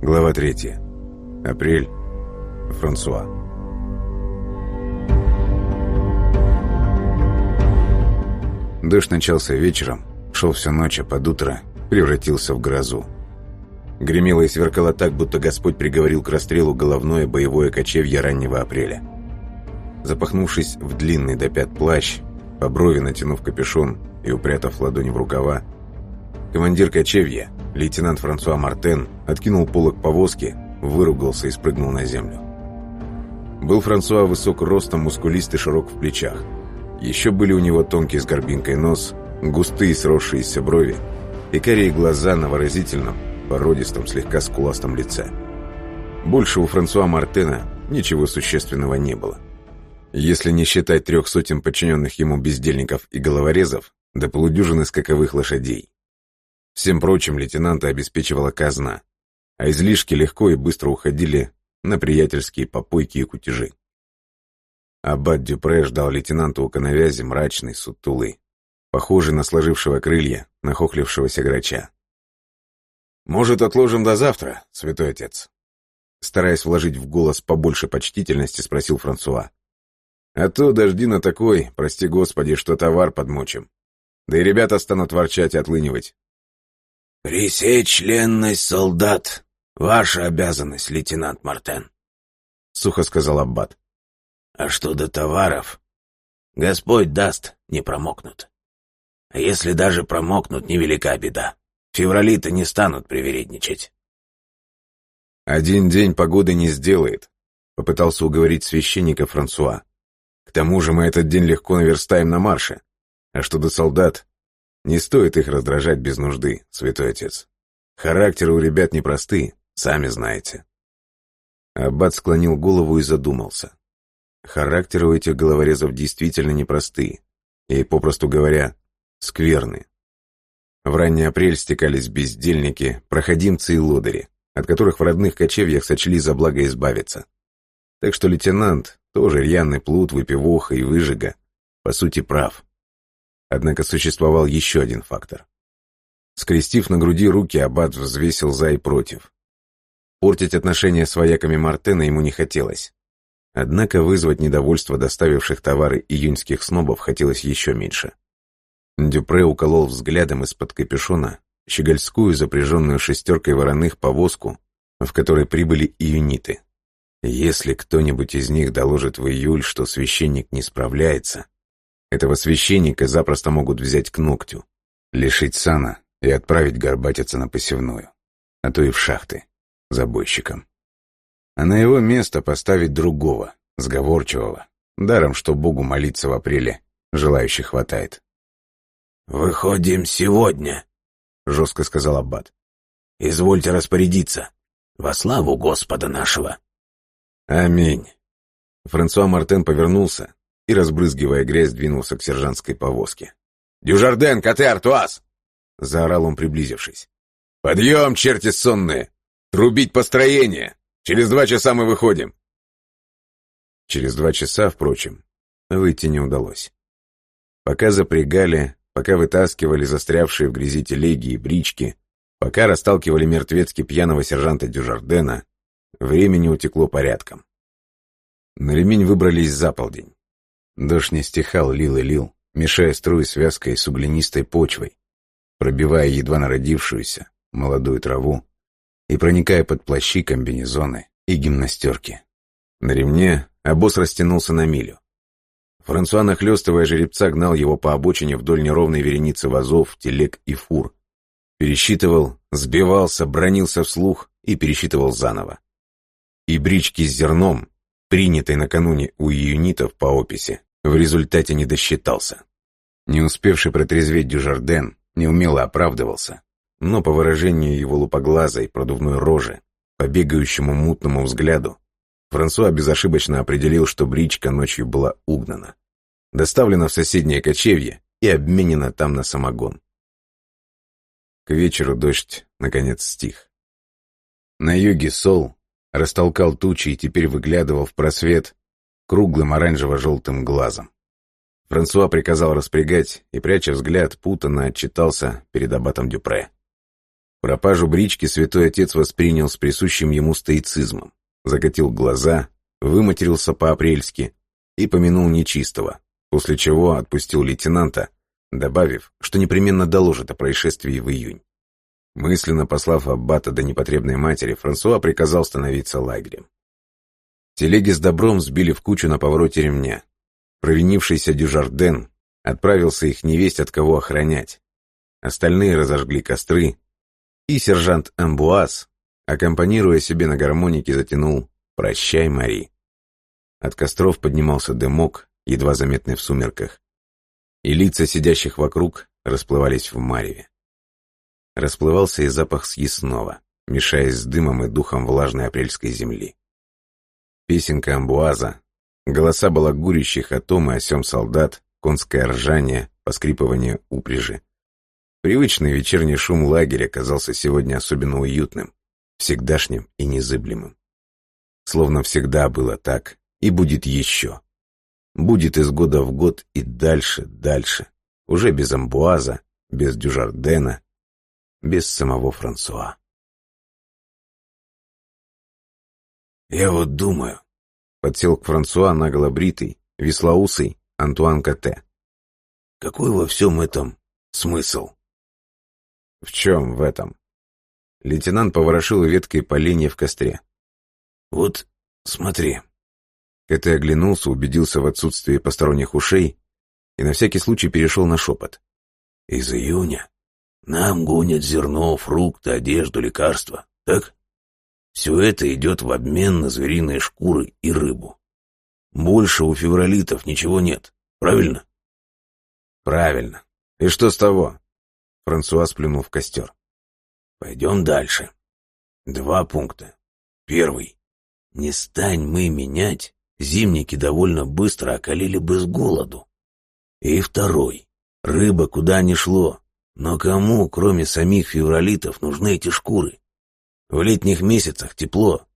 Глава 3. Апрель. Франсуа. Дождь начался вечером, шел всю ночь, а под утро превратился в грозу. Гремело и сверкало так, будто Господь приговорил к расстрелу головное боевое кочевье раннего апреля. Запахнувшись в длинный до пят плащ, по брови натянув капюшон и упрятав ладони в рукава, командир кочевья, лейтенант Франсуа Мартен, откинул полок повозки, выругался и спрыгнул на землю. Был Франсуа высок ростом, мускулист и широк в плечах. Еще были у него тонкий с горбинкой нос, густые сросшиеся брови и карие глаза на выразительном, породистом, слегка скуластом лице. Больше у Франсуа Мартена ничего существенного не было. Если не считать трех сотен подчиненных ему бездельников и головорезов, до полудюжины скаковых лошадей. Всем прочим лейтенанта обеспечивала казна, а излишки легко и быстро уходили на приятельские попойки и кутежи. Аббат Дюпре ждал лейтенанта у коновязи мрачный, сутулый, похожий на сложившего крылья, нахохлившегося грача. «Может, отложим до завтра, святой отец?» Стараясь вложить в голос побольше почтительности, спросил Франсуа. «А то дожди на такой, прости господи, что товар подмочим. Да и ребята станут ворчать и отлынивать». «Пресечь ленность солдат — ваша обязанность, лейтенант Мартен», — сухо сказал Аббат. «А что до товаров? Господь даст, не промокнут. А если даже промокнут, невелика беда. Февралиты не станут привередничать. «Один день погоды не сделает», — попытался уговорить священника Франсуа. «К тому же мы этот день легко наверстаем на марше. А что до солдат? Не стоит их раздражать без нужды, святой отец. Характеры у ребят непростые, сами знаете». Аббат склонил голову и задумался. Характеры у этих головорезов действительно непростые, и, попросту говоря, скверные. В ранний апрель стекались бездельники, проходимцы и лодыри, от которых в родных кочевьях сочли за благо избавиться. Так что лейтенант, тоже рьяный плут, выпивоха и выжига, по сути прав. Однако существовал еще один фактор. Скрестив на груди руки, Аббат взвесил за и против. Портить отношения с вояками Мартена ему не хотелось. Однако вызвать недовольство доставивших товары июньских снобов хотелось еще меньше. Дюпре уколол взглядом из-под капюшона щегольскую запряженную шестеркой вороных повозку, в которой прибыли июниты. Если кто-нибудь из них доложит в июль, что священник не справляется, этого священника запросто могут взять к ногтю, лишить сана и отправить горбатиться на посевную, а то и в шахты, забойщиком. А на его место поставить другого, сговорчивого, даром, что Богу молиться в апреле желающих хватает. «Выходим сегодня», — жестко сказал Аббат. «Извольте распорядиться. Во славу Господа нашего». «Аминь». Франсуа Мартен повернулся и, разбрызгивая грязь, двинулся к сержантской повозке. «Дюжарден, коте Артуаз!» — заорал он, приблизившись. «Подъем, черти сонные! Трубить построение! Через два часа мы выходим!» Через два часа, впрочем, выйти не удалось. Пока запрягали, пока вытаскивали застрявшие в грязи телеги и брички, пока расталкивали мертвецки пьяного сержанта Дюжардена, времени утекло порядком. На ремень выбрались за полдень. Дождь не стихал, лил и лил, мешая струи связкой с углинистой почвой, пробивая едва народившуюся молодую траву и проникая под плащи, комбинезоны и гимнастерки. На ремне обоз растянулся на милю. Франсуа, нахлёстывая жеребца, гнал его по обочине вдоль неровной вереницы вазов, телег и фур. Пересчитывал, сбивался, бронился вслух и пересчитывал заново. И брички с зерном, принятой накануне у юнитов по описи, в результате не досчитался. Не успевший протрезветь Дюжарден неумело оправдывался, но по выражению его лупоглазой продувной рожи, по бегающему мутному взгляду, Франсуа безошибочно определил, что бричка ночью была угнана, доставлена в соседнее кочевье и обменена там на самогон. К вечеру дождь, наконец, стих. На юге Сол растолкал тучи и теперь выглядывал в просвет круглым оранжево-желтым глазом. Франсуа приказал распрягать и, пряча взгляд, путанно отчитался перед аббатом Дюпре. Пропажу брички святой отец воспринял с присущим ему стоицизмом, закатил глаза, выматерился по-апрельски и помянул нечистого, после чего отпустил лейтенанта, добавив, что непременно доложит о происшествии в июнь. Мысленно послав Аббата до непотребной матери, Франсуа приказал становиться лагерем. Телеги с добром сбили в кучу на повороте ремня. Провинившийся Дюжарден отправился их невесть от кого охранять. Остальные разожгли костры, и сержант Амбуаз, аккомпанируя себе на гармонике, затянул «Прощай, Мари». От костров поднимался дымок, едва заметный в сумерках, и лица сидящих вокруг расплывались в мареве. Расплывался и запах съестного, мешаясь с дымом и духом влажной апрельской земли. Песенка амбуаза, голоса балагурящих о том и о сём солдат, конское ржание, поскрипывание упряжи. Привычный вечерний шум лагеря казался сегодня особенно уютным, всегдашним и незыблемым. Словно всегда было так, и будет еще. Будет из года в год и дальше, дальше. Уже без амбуаза, без Дюжардена, без самого Франсуа. «Я вот думаю», — подсел к Франсуа наголобритый, веслоусый Антуан Кате. «Какой во всем этом смысл?» «В чем в этом?» Лейтенант поворошил веткой поленья в костре. «Вот смотри». Кэте оглянулся, убедился в отсутствии посторонних ушей и на всякий случай перешел на шепот. «Из июня нам гонят зерно, фрукты, одежду, лекарства, так? Все это идет в обмен на звериные шкуры и рыбу. Больше у февралитов ничего нет, правильно?» «Правильно. И что с того?» Франсуа сплюнул в костер. «Пойдем дальше. Два пункта. Первый. Не стань мы менять, зимники довольно быстро околели бы с голоду. И второй. Рыба куда ни шло. Но кому, кроме самих февралитов, нужны эти шкуры? В летних месяцах тепло,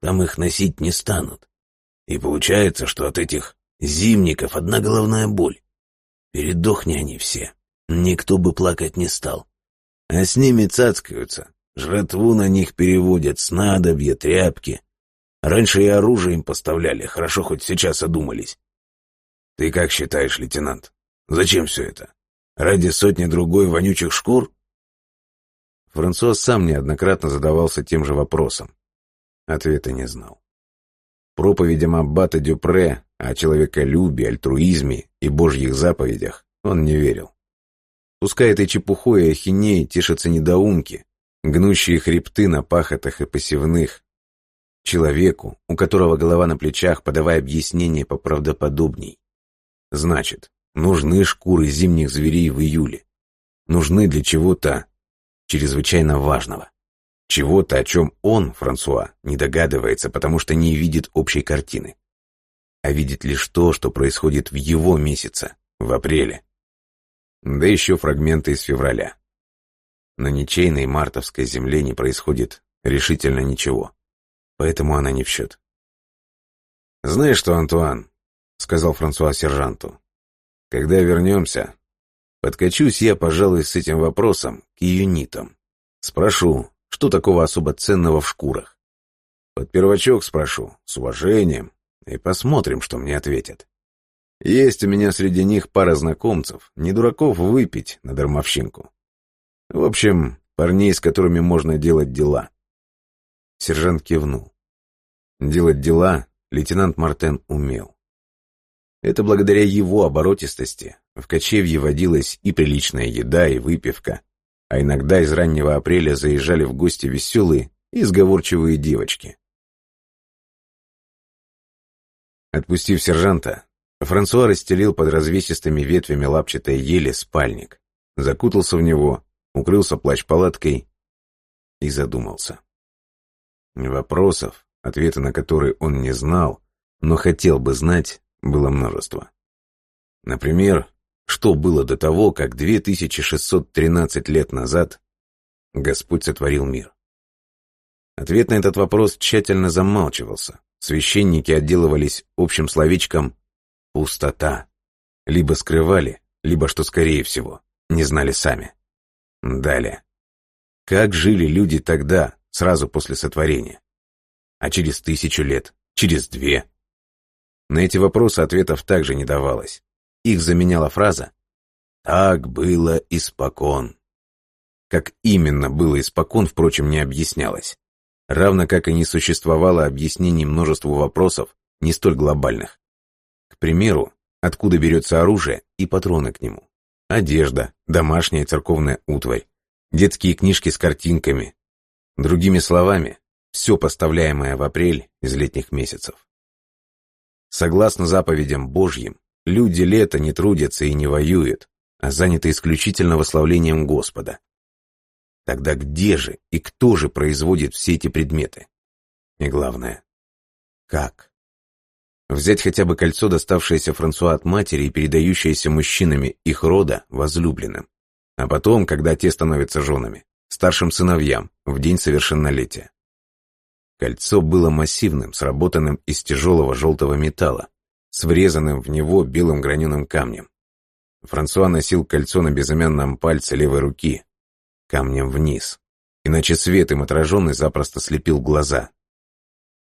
там их носить не станут. И получается, что от этих зимников одна головная боль. Передохни они все никто бы плакать не стал. А с ними цацкаются, жратву на них переводят, снадобья, тряпки. Раньше и оружие им поставляли, хорошо хоть сейчас одумались. Ты как считаешь, лейтенант, зачем все это? Ради сотни другой вонючих шкур? Франсуа сам неоднократно задавался тем же вопросом. Ответа не знал. Проповедям Аббата Дюпре о человеколюбии, альтруизме и божьих заповедях он не верил. Пускай этой чепухой и ахинеей тешатся недоумки, гнущие хребты на пахотах и посевных. Человеку, у которого голова на плечах, подавая объяснение поправдоподобней. Значит, нужны шкуры зимних зверей в июле. Нужны для чего-то чрезвычайно важного. Чего-то, о чем он, Франсуа, не догадывается, потому что не видит общей картины. А видит лишь то, что происходит в его месяце, в апреле да еще фрагменты из февраля. На ничейной мартовской земле не происходит решительно ничего, поэтому она не в счет. «Знаешь что, Антуан?» — сказал Франсуа сержанту. «Когда вернемся, подкачусь я, пожалуй, с этим вопросом к юнитам. Спрошу, что такого особо ценного в шкурах. Под первачок спрошу, с уважением, и посмотрим, что мне ответят. Есть у меня среди них пара знакомцев, не дураков выпить на дармовщинку. В общем, парней, с которыми можно делать дела. Сержант кивнул. Делать дела лейтенант Мартен умел. Это благодаря его оборотистости в кочевье водилась и приличная еда, и выпивка, а иногда из раннего апреля заезжали в гости веселые и сговорчивые девочки. Отпустив сержанта, Франсуа расстелил под развесистыми ветвями лапчатой ели спальник, закутался в него, укрылся плащ-палаткой и задумался. Вопросов, ответы на которые он не знал, но хотел бы знать, было множество. Например, что было до того, как 2613 лет назад Господь сотворил мир? Ответ на этот вопрос тщательно замалчивался. Священники отделывались общим словечком Пустота. Либо скрывали, либо, что скорее всего, не знали сами. Далее. Как жили люди тогда, сразу после сотворения? А через тысячу лет? Через две? На эти вопросы ответов также не давалось. Их заменяла фраза «Так было испокон». Как именно было испокон, впрочем, не объяснялось. Равно как и не существовало объяснений множеству вопросов, не столь глобальных. К примеру, откуда берется оружие и патроны к нему. Одежда, домашняя церковная утварь, детские книжки с картинками. Другими словами, все поставляемое в апрель из летних месяцев. Согласно заповедям Божьим, люди лето не трудятся и не воюют, а заняты исключительно восславлением Господа. Тогда где же и кто же производит все эти предметы? И главное, как? Взять хотя бы кольцо, доставшееся Франсуа от матери и передающееся мужчинами их рода возлюбленным, а потом, когда те становятся женами, старшим сыновьям в день совершеннолетия. Кольцо было массивным, сработанным из тяжелого желтого металла, с врезанным в него белым граненым камнем. Франсуа носил кольцо на безымянном пальце левой руки, камнем вниз, иначе свет им отраженный запросто слепил глаза.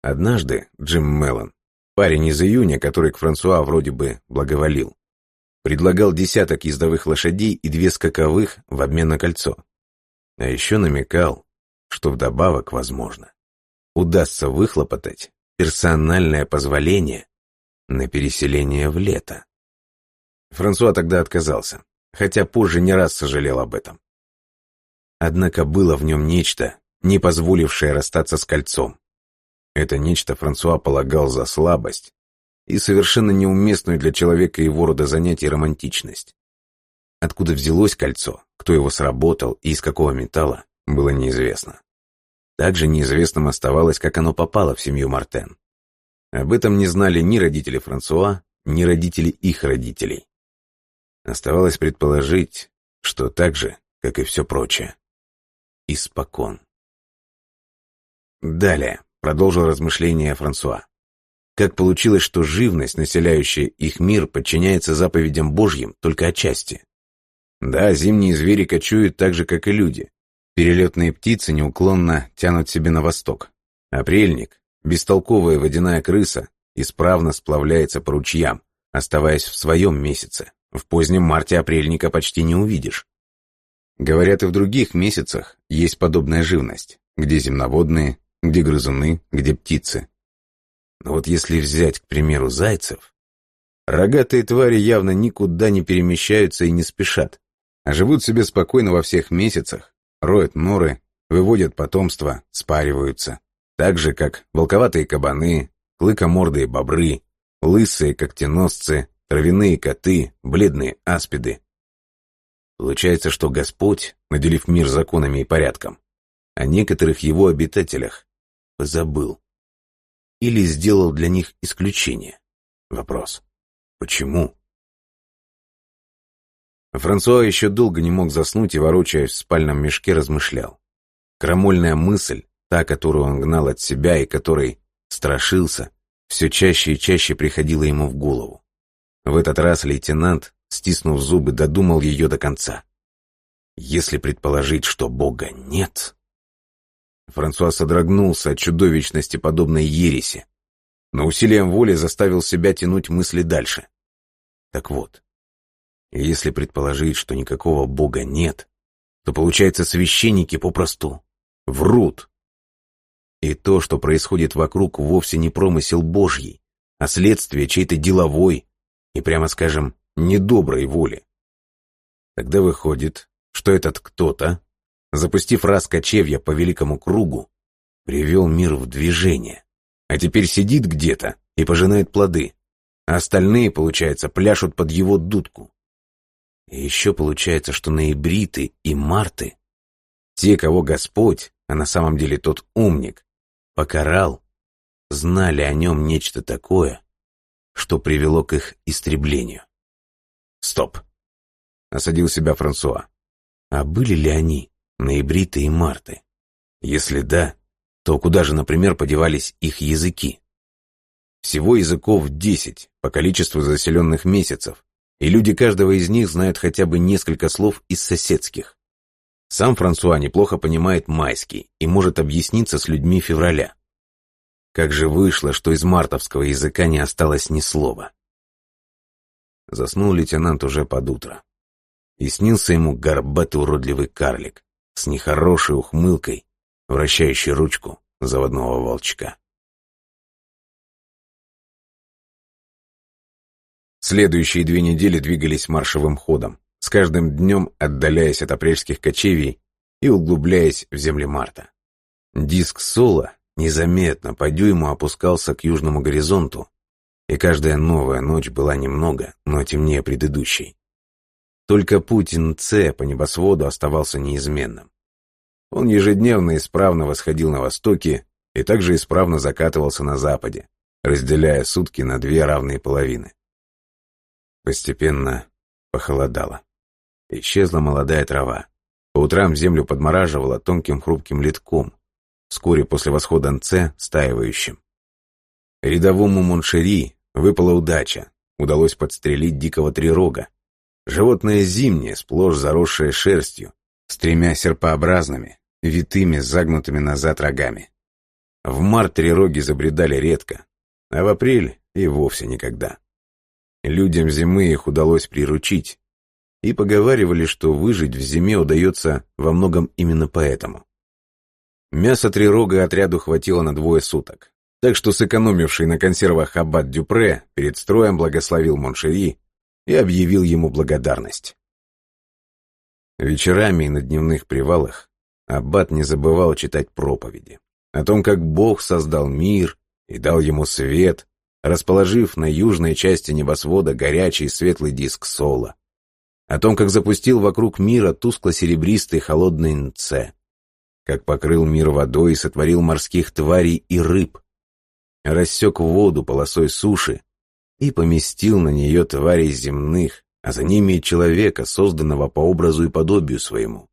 Однажды Джим Меллон, парень из июня, который к Франсуа вроде бы благоволил, предлагал десяток ездовых лошадей и две скаковых в обмен на кольцо. А еще намекал, что вдобавок возможно удастся выхлопотать персональное позволение на переселение в лето. Франсуа тогда отказался, хотя позже не раз сожалел об этом. Однако было в нем нечто, не позволившее расстаться с кольцом. Это нечто Франсуа полагал за слабость и совершенно неуместную для человека его рода занятий романтичность. Откуда взялось кольцо, кто его сработал и из какого металла, было неизвестно. Также неизвестным оставалось, как оно попало в семью Мартен. Об этом не знали ни родители Франсуа, ни родители их родителей. Оставалось предположить, что так же, как и все прочее. Испокон. Далее, продолжил размышления Франсуа. Как получилось, что живность, населяющая их мир, подчиняется заповедям Божьим только отчасти? Да, зимние звери кочуют так же, как и люди, Перелетные птицы неуклонно тянут себе на восток. Апрельник, бестолковая водяная крыса, исправно сплавляется по ручьям, оставаясь в своем месяце. В позднем марте апрельника почти не увидишь. Говорят, и в других месяцах есть подобная живность, где земноводные, где грызуны, где птицы. Но вот если взять, к примеру, зайцев, рогатые твари явно никуда не перемещаются и не спешат, а живут себе спокойно во всех месяцах, роют норы, выводят потомство, спариваются. Так же, как волковатые кабаны, клыкомордые бобры, лысые когтеносцы, травяные коты, бледные аспиды. Получается, что Господь, наделив мир законами и порядком, о некоторых его обитателях позабыл. Или сделал для них исключение. Вопрос. Почему? Франсуа еще долго не мог заснуть и, ворочаясь в спальном мешке, размышлял. Крамольная мысль, та, которую он гнал от себя и которой страшился, все чаще и чаще приходила ему в голову. В этот раз лейтенант, стиснув зубы, додумал ее до конца. Если предположить, что Бога нет... Франсуа содрогнулся от чудовищности подобной ереси, но усилием воли заставил себя тянуть мысли дальше. Так вот, если предположить, что никакого бога нет, то получается священники попросту врут. И то, что происходит вокруг, вовсе не промысел Божий, а следствие чьей-то деловой и, прямо скажем, недоброй воли. Тогда выходит, что этот кто-то, запустив раз кочевья по великому кругу, привел мир в движение, а теперь сидит где-то и пожинает плоды, а остальные, получается, пляшут под его дудку. И еще получается, что ноябриты и марты, те, кого Господь, а на самом деле тот умник, покарал, знали о нем нечто такое, что привело к их истреблению. Стоп. Осадил себя Франсуа. А были ли они, ноябриты и марты? Если да, то куда же, например, подевались их языки? Всего языков десять по количеству заселенных месяцев, и люди каждого из них знают хотя бы несколько слов из соседских. Сам Франсуа неплохо понимает майский и может объясниться с людьми февраля. Как же вышло, что из мартовского языка не осталось ни слова. Заснул лейтенант уже под утро. И снился ему горбатый уродливый карлик с нехорошей ухмылкой, вращающий ручку заводного волчка. Следующие две недели двигались маршевым ходом, с каждым днем отдаляясь от апрельских кочевий и углубляясь в земли марта. Диск Сола незаметно по дюйму опускался к южному горизонту, и каждая новая ночь была немного, но темнее предыдущей. Только Путин Ц по небосводу оставался неизменным. Он ежедневно исправно восходил на востоке и также исправно закатывался на западе, разделяя сутки на две равные половины. Постепенно похолодало. Исчезла молодая трава. По утрам землю подмораживало тонким хрупким литком, вскоре после восхода НЦ стаивающим. Рядовому Моншери выпала удача, удалось подстрелить дикого трирога. Животное зимнее, сплошь заросшее шерстью, с тремя серпообразными, витыми, загнутыми назад рогами. В март трироги забредали редко, а в апрель и вовсе никогда. Людям зимы их удалось приручить, и поговаривали, что выжить в зиме удается во многом именно поэтому. Мяса трирога отряду хватило на двое суток, так что сэкономивший на консервах аббат Дюпре перед строем благословил Моншери и объявил ему благодарность. Вечерами и на дневных привалах аббат не забывал читать проповеди о том, как Бог создал мир и дал ему свет, расположив на южной части небосвода горячий светлый диск Сола, о том, как запустил вокруг мира тускло-серебристый холодный нце, как покрыл мир водой и сотворил морских тварей и рыб, рассек воду полосой суши и поместил на нее тварей земных, а за ними и человека, созданного по образу и подобию своему.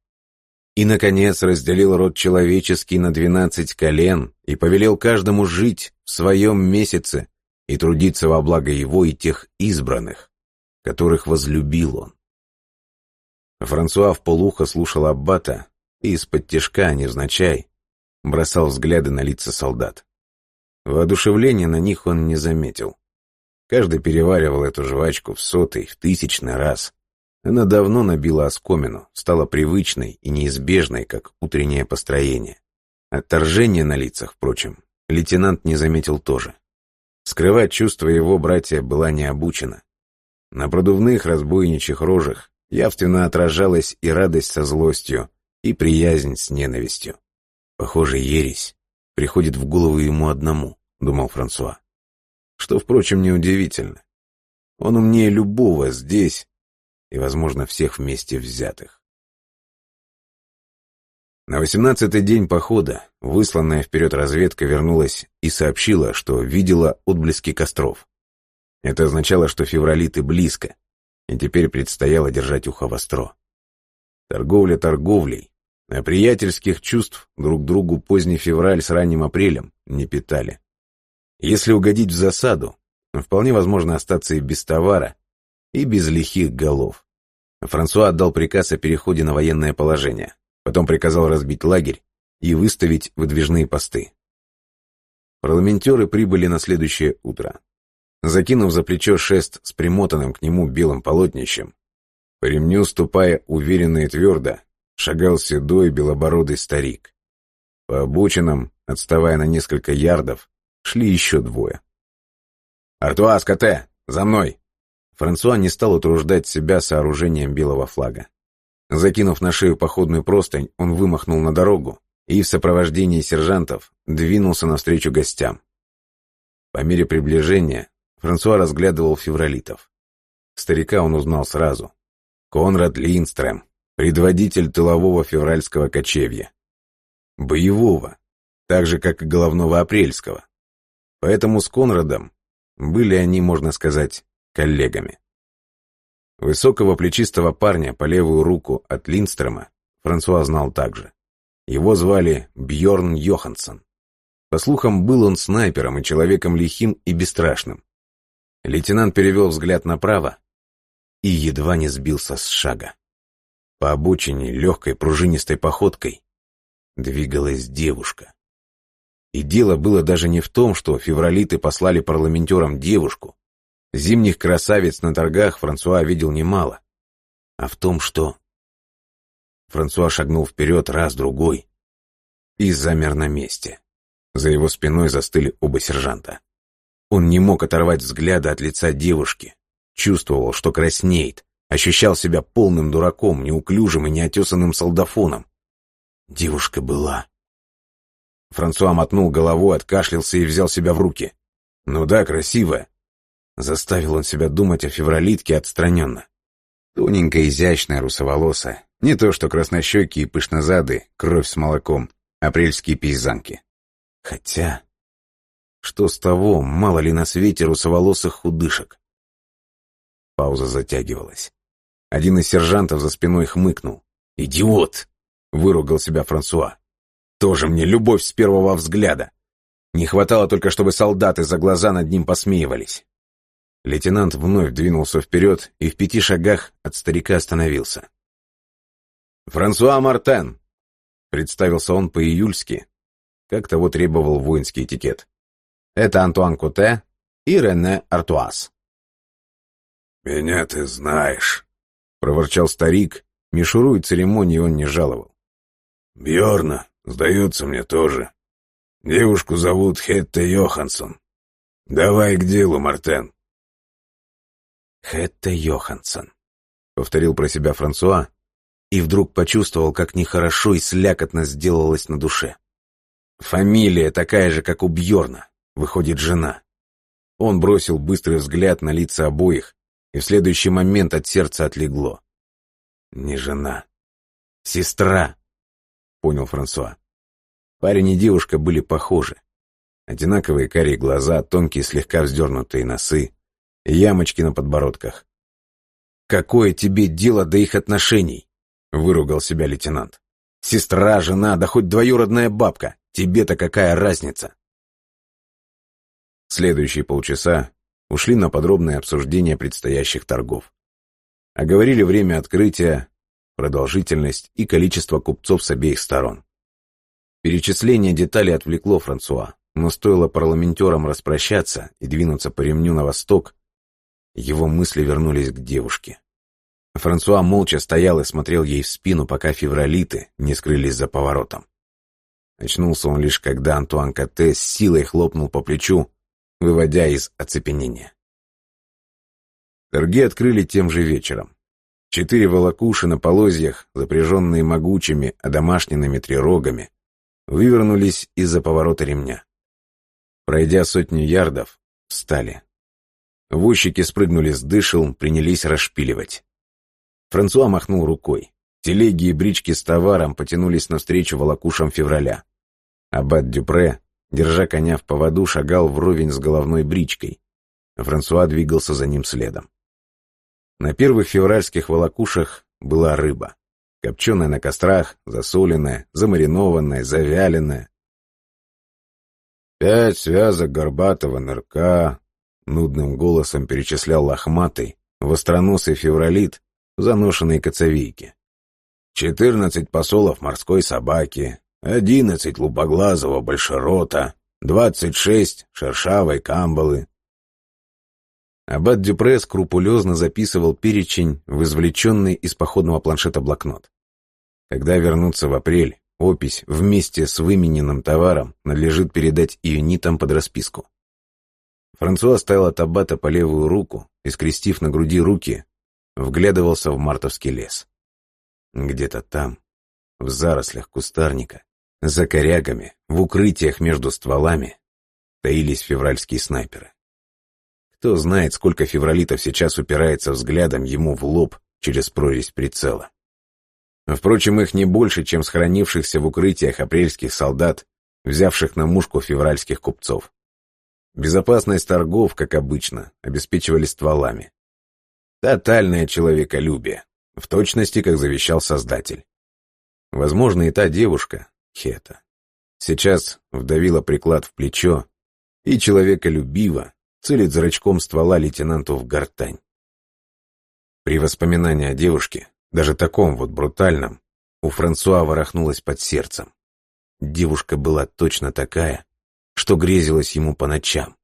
И, наконец, разделил род человеческий на двенадцать колен и повелел каждому жить в своем месяце и трудиться во благо его и тех избранных, которых возлюбил он. Франсуа в полухо слушал Аббата и из-под тяжка, невзначай, бросал взгляды на лица солдат. Воодушевления на них он не заметил. Каждый переваривал эту жвачку в сотый, в тысячный раз. Она давно набила оскомину, стала привычной и неизбежной, как утреннее построение. Отторжение на лицах, впрочем, лейтенант не заметил тоже. Скрывать чувства его братья была не обучена. На продувных разбойничьих рожах явственно отражалась и радость со злостью, и приязнь с ненавистью. Похоже, ересь приходит в голову ему одному, думал Франсуа. Что, впрочем, неудивительно. Он умнее любого здесь и, возможно, всех вместе взятых. На восемнадцатый день похода высланная вперед разведка вернулась и сообщила, что видела отблески костров. Это означало, что февралиты близко, и теперь предстояло держать ухо востро. Торговля торговлей, а приятельских чувств друг другу поздний февраль с ранним апрелем не питали. Если угодить в засаду, вполне возможно остаться и без товара, и без лихих голов. Франсуа отдал приказ о переходе на военное положение, потом приказал разбить лагерь и выставить выдвижные посты. Парламентеры прибыли на следующее утро. Закинув за плечо шест с примотанным к нему белым полотнищем, по ремню ступая уверенно и твердо, шагал седой белобородый старик. По обочинам, отставая на несколько ярдов, шли еще двое. «Артуас, КТ! За мной!» Франсуа не стал утруждать себя сооружением белого флага. Закинув на шею походную простынь, он вымахнул на дорогу и в сопровождении сержантов двинулся навстречу гостям. По мере приближения Франсуа разглядывал февралитов. Старика он узнал сразу. Конрад Линстрем, предводитель тылового февральского кочевья. Боевого, так же, как и головного апрельского. Поэтому с Конрадом были они, можно сказать, коллегами. Высокого плечистого парня по левую руку от Линстрема Франсуа знал также. Его звали Бьорн Йоханссон. По слухам, был он снайпером и человеком лихим и бесстрашным. Лейтенант перевел взгляд направо и едва не сбился с шага. по обочине легкой пружинистой походкой двигалась девушка. И дело было даже не в том, что февралиты послали парламентерам девушку. Зимних красавиц на торгах Франсуа видел немало. А в том, что... Франсуа шагнул вперед раз-другой и замер на месте. За его спиной застыли оба сержанта. Он не мог оторвать взгляда от лица девушки. Чувствовал, что краснеет. Ощущал себя полным дураком, неуклюжим и неотесанным солдафоном. Девушка была. Франсуа мотнул головой, откашлялся и взял себя в руки. «Ну да, красивая». Заставил он себя думать о февралитке отстраненно. Тоненькая, изящная, русоволосая. Не то что краснощеки и пышнозады, кровь с молоком, апрельские пейзанки. Хотя... Что с того, мало ли на свете русоволосых худышек? Пауза затягивалась. Один из сержантов за спиной хмыкнул. «Идиот!» — выругал себя Франсуа. «Тоже мне любовь с первого взгляда!» Не хватало только, чтобы солдаты за глаза над ним посмеивались. Лейтенант вновь двинулся вперед и в пяти шагах от старика остановился. «Франсуа Мартен!» — представился он по-июльски, как того требовал воинский этикет. «Это Антуан Куте и Рене Артуаз». «Меня ты знаешь», — проворчал старик. Мишуру и церемонии он не жаловал. Бьорна, сдается мне тоже. Девушку зовут Хетта Йоханссон. Давай к делу, Мартен». «Хетта Йоханссон», — повторил про себя Франсуа, и вдруг почувствовал, как нехорошо и слякотно сделалось на душе. Фамилия такая же, как у Бьорна, выходит жена. Он бросил быстрый взгляд на лица обоих, и в следующий момент от сердца отлегло. Не жена. Сестра, понял Франсуа. Парень и девушка были похожи. Одинаковые карие глаза, тонкие слегка вздернутые носы, ямочки на подбородках. «Какое тебе дело до их отношений?» — выругал себя лейтенант. «Сестра, жена, да хоть двоюродная бабка. Тебе-то какая разница?» Следующие полчаса ушли на подробное обсуждение предстоящих торгов. Оговорили время открытия, продолжительность и количество купцов с обеих сторон. Перечисление деталей отвлекло Франсуа, но стоило парламентерам распрощаться и двинуться по ремню на восток, его мысли вернулись к девушке. Франсуа молча стоял и смотрел ей в спину, пока февралиты не скрылись за поворотом. Очнулся он лишь, когда Антуан Катте с силой хлопнул по плечу, выводя из оцепенения. Торги открыли тем же вечером. Четыре волокуши на полозьях, запряженные могучими, одомашненными трирогами, вывернулись из-за поворота ремня. Пройдя сотню ярдов, встали. Возчики спрыгнули с дышел, принялись расшпиливать. Франсуа махнул рукой. Телеги и брички с товаром потянулись навстречу волокушам февраля. Аббат Дюпре держа коня в поводу, шагал вровень с головной бричкой. Франсуа двигался за ним следом. На первых февральских волокушах была рыба. Копченая на кострах, засоленная, замаринованная, завяленная. «Пять связок горбатого нырка», — нудным голосом перечислял лохматый, востроносый февралит в заношенной коцовейке. «Четырнадцать посолов морской собаки, одиннадцать лупоглазого большерота, двадцать шесть шершавой камбалы. Аббат Дюпре скрупулезно записывал перечень в извлеченный из походного планшета блокнот. Когда вернуться в апрель, опись вместе с вымененным товаром надлежит передать ионитам под расписку. Франсуа стоял от аббата по левую руку и, скрестив на груди руки, вглядывался в мартовский лес. Где-то там, в зарослях кустарника, за корягами, в укрытиях между стволами, таились февральские снайперы. Кто знает, сколько февралитов сейчас упирается взглядом ему в лоб через прорезь прицела. Впрочем, их не больше, чем сохранившихся в укрытиях апрельских солдат, взявших на мушку февральских купцов. Безопасность торгов, как обычно, обеспечивали стволами. Тотальное человеколюбие, в точности, как завещал Создатель. Возможно, и та девушка, Хета. Сейчас вдавила приклад в плечо и человеколюбиво целит зрачком ствола лейтенанту в гортань. При воспоминании о девушке даже таком вот брутальном, у Франсуа ворохнулось под сердцем. Девушка была точно такая, что грезилась ему по ночам.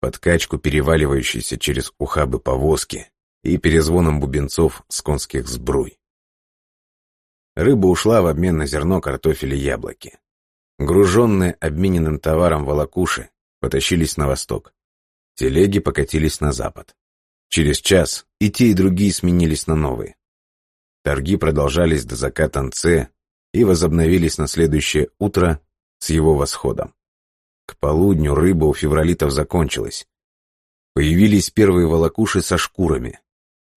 Под качку, переваливающейся через ухабы повозки и перезвоном бубенцов с конских сбруй. Рыба ушла в обмен на зерно, картофель и яблоки. Груженные обмененным товаром волокуши потащились на восток. Телеги покатились на запад. Через час и те, и другие сменились на новые. Торги продолжались до заката Нце и возобновились на следующее утро с его восходом. К полудню рыба у февралитов закончилась. Появились первые волокуши со шкурами.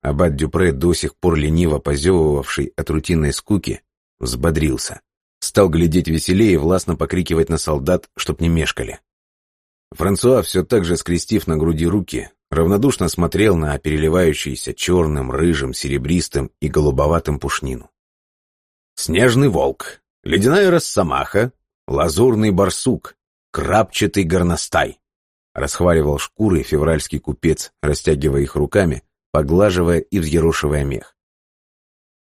Аббат Дюпре, до сих пор лениво позевывавший от рутинной скуки, взбодрился. Стал глядеть веселее и властно покрикивать на солдат, чтоб не мешкали. Франсуа, все так же скрестив на груди руки, равнодушно смотрел на переливающийся черным, рыжим, серебристым и голубоватым пушнину. Снежный волк, ледяная росомаха, лазурный барсук, крапчатый горностай. Расхваливал шкуры февральский купец, растягивая их руками, поглаживая и взъерошивая мех.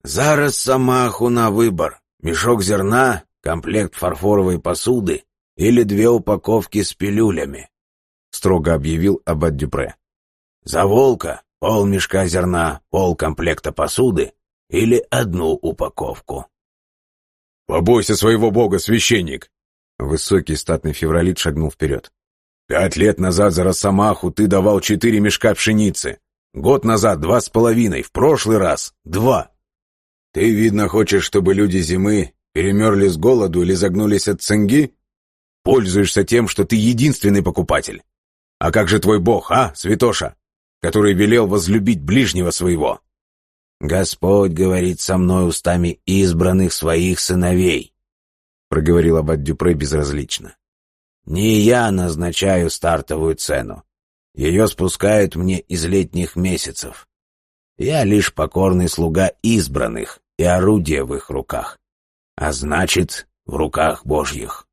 «За росомаху на выбор. Мешок зерна, комплект фарфоровой посуды или две упаковки с пилюлями», — строго объявил Аббат Дюпре. «За волка пол мешка зерна, пол комплекта посуды или одну упаковку». «Побойся своего бога, священник!» Высокий статный февралит шагнул вперед. «Пять лет назад за Росомаху ты давал четыре мешка пшеницы. Год назад два с половиной, в прошлый раз два. Ты, видно, хочешь, чтобы люди зимы перемерли с голоду или загнулись от цинги? Пользуешься тем, что ты единственный покупатель. А как же твой бог, а, святоша, который велел возлюбить ближнего своего?» «Господь говорит со мной устами избранных своих сыновей», — проговорил Аббат Дюпре безразлично. «Не я назначаю стартовую цену. Ее спускают мне из летних месяцев. Я лишь покорный слуга избранных и орудие в их руках, а значит, в руках Божьих».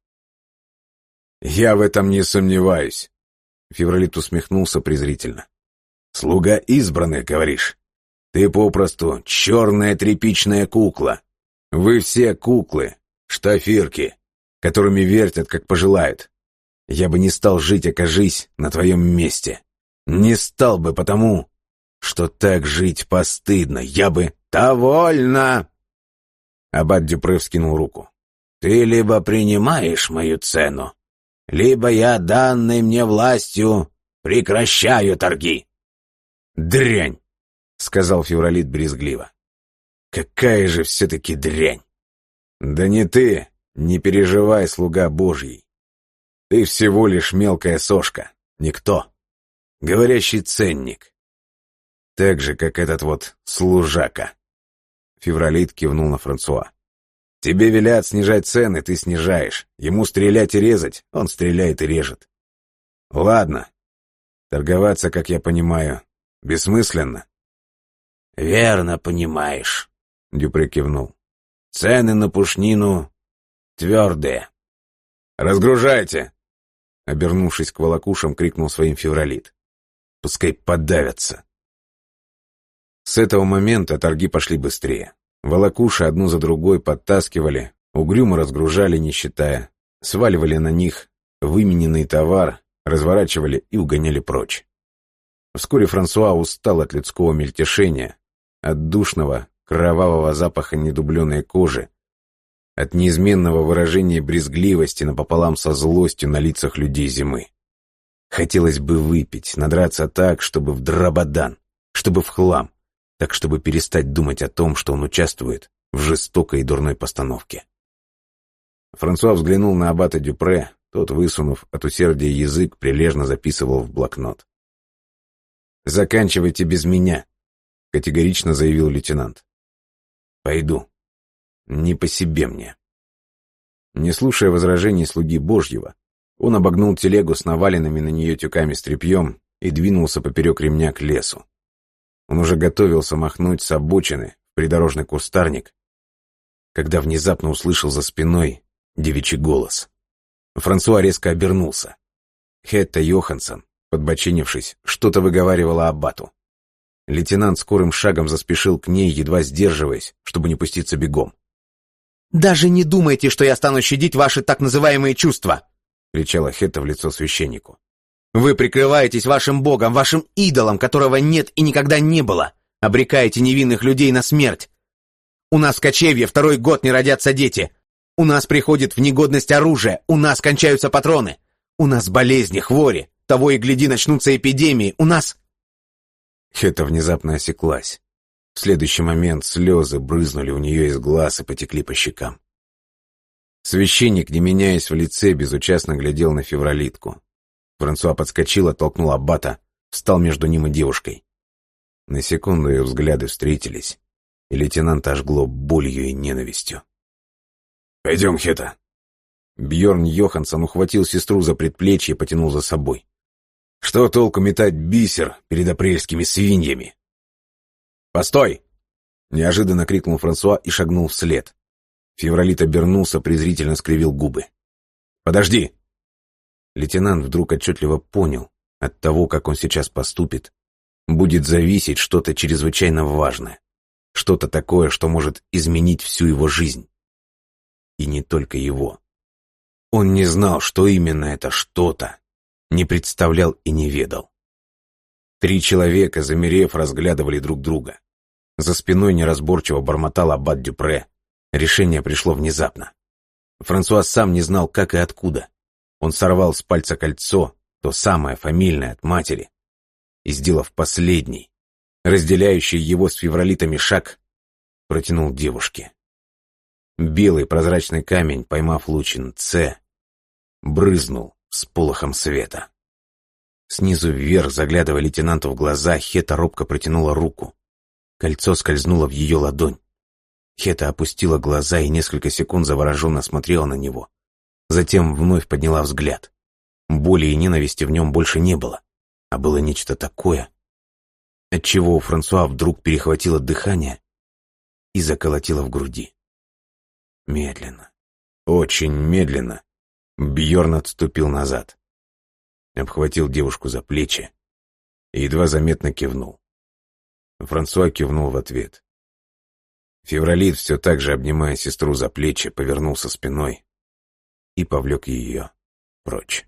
«Я в этом не сомневаюсь», — Февролит усмехнулся презрительно. «Слуга избранных, говоришь? Ты попросту черная тряпичная кукла. Вы все куклы, штафирки, которыми вертят, как пожелают. Я бы не стал жить, окажись, на твоем месте. Не стал бы потому, что так жить постыдно. Я бы... «Довольно!» Аббат Дюпре вскинул руку. «Ты либо принимаешь мою цену, либо я, данной мне властью, прекращаю торги». «Дрянь!» — сказал февралит брезгливо. «Какая же все-таки дрянь!» «Да не ты, не переживай, слуга Божий. Ты всего лишь мелкая сошка, никто. Говорящий ценник. Так же, как этот вот служака». Февралит кивнул на Франсуа. «Тебе велят снижать цены, ты снижаешь. Ему стрелять и резать, он стреляет и режет. Ладно. Торговаться, как я понимаю, бессмысленно. «Верно понимаешь», — Дюпре кивнул. «Цены на пушнину твердые». «Разгружайте!» Обернувшись к волокушам, крикнул своим февралит. «Пускай подавятся!» С этого момента торги пошли быстрее. Волокуши одну за другой подтаскивали, угрюмо разгружали, не считая, сваливали на них вымененный товар, разворачивали и угоняли прочь. Вскоре Франсуа устал от людского мельтешения, от душного, кровавого запаха недубленной кожи, от неизменного выражения брезгливости напополам со злостью на лицах людей зимы. Хотелось бы выпить, надраться так, чтобы в дрободан, чтобы в хлам, так чтобы перестать думать о том, что он участвует в жестокой и дурной постановке. Франсуа взглянул на аббата Дюпре, тот, высунув от усердия язык, прилежно записывал в блокнот. «Заканчивайте без меня», — категорично заявил лейтенант. «Пойду. Не по себе мне». Не слушая возражений слуги Божьего, он обогнул телегу с наваленными на нее тюками с тряпьем и двинулся поперек ремня к лесу. Он уже готовился махнуть с обочины в придорожный кустарник, когда внезапно услышал за спиной девичий голос. Франсуа резко обернулся. Хетта Йоханссон, подбочинившись, что-то выговаривала Аббату. Лейтенант скорым шагом заспешил к ней, едва сдерживаясь, чтобы не пуститься бегом. «Даже не думайте, что я стану щадить ваши так называемые чувства!» — кричала Хетта в лицо священнику. «Вы прикрываетесь вашим богом, вашим идолом, которого нет и никогда не было, обрекаете невинных людей на смерть. У нас в кочевье второй год не родятся дети. У нас приходит в негодность оружие, у нас кончаются патроны. У нас болезни, хвори, того и гляди начнутся эпидемии, у нас...» Хета внезапно осеклась. В следующий момент слезы брызнули у нее из глаз и потекли по щекам. Священник, не меняясь в лице, безучастно глядел на февралитку. Франсуа подскочил, оттолкнул аббата, встал между ним и девушкой. На секунду ее взгляды встретились, и лейтенант ожгло болью и ненавистью. «Пойдем, Хета!» Бьорн Йоханссон ухватил сестру за предплечье и потянул за собой. «Что толку метать бисер перед апрельскими свиньями?» «Постой!» — неожиданно крикнул Франсуа и шагнул вслед. Февралит обернулся, презрительно скривил губы. «Подожди!» Лейтенант вдруг отчетливо понял, от того, как он сейчас поступит, будет зависеть что-то чрезвычайно важное, что-то такое, что может изменить всю его жизнь. И не только его. Он не знал, что именно это что-то, не представлял и не ведал. Три человека, замерев, разглядывали друг друга. За спиной неразборчиво бормотал аббат Дюпре. Решение пришло внезапно. Франсуа сам не знал, как и откуда. Он сорвал с пальца кольцо, то самое фамильное от матери, и, сделав последний, разделяющий его с февролитами шаг, протянул девушке. Белый прозрачный камень, поймав лучин Ц, брызнул с полохом света. Снизу вверх, заглядывая лейтенанту в глаза, Хета робко протянула руку. Кольцо скользнуло в ее ладонь. Хета опустила глаза и несколько секунд завороженно смотрела на него. Затем вновь подняла взгляд. Боли и ненависти в нем больше не было, а было нечто такое, отчего у Франсуа вдруг перехватило дыхание и заколотило в груди. Медленно, очень медленно, Бьорн отступил назад обхватил девушку за плечи и едва заметно кивнул. Франсуа кивнул в ответ. Февралит, все так же обнимая сестру за плечи, повернулся спиной и повлек ее прочь.